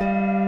Música